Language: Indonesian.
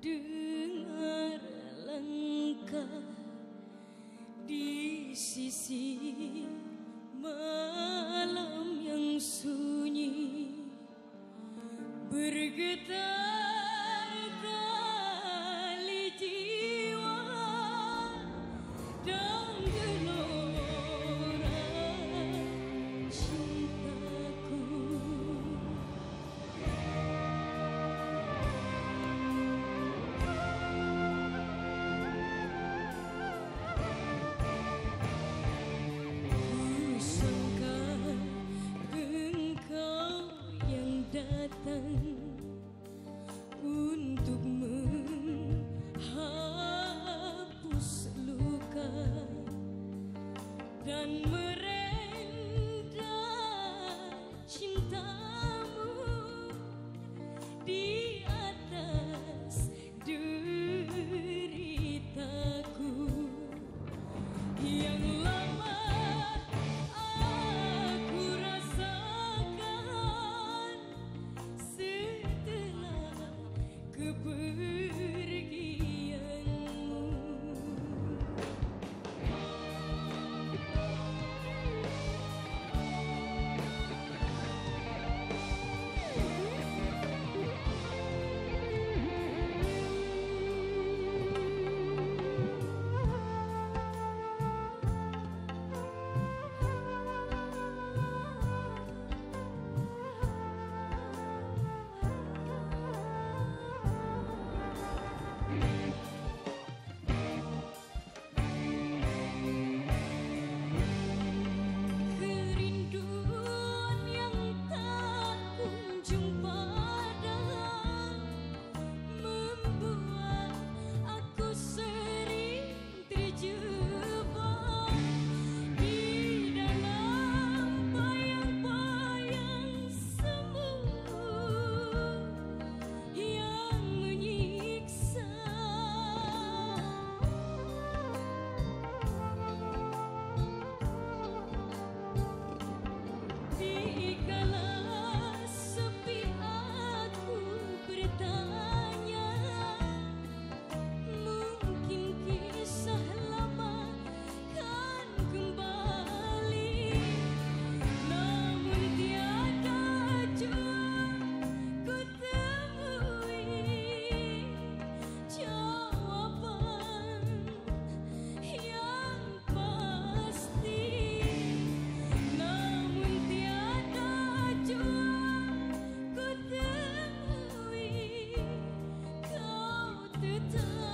dengar langkah di sisi malam yang sunyi. Bergetar moon. Regala time.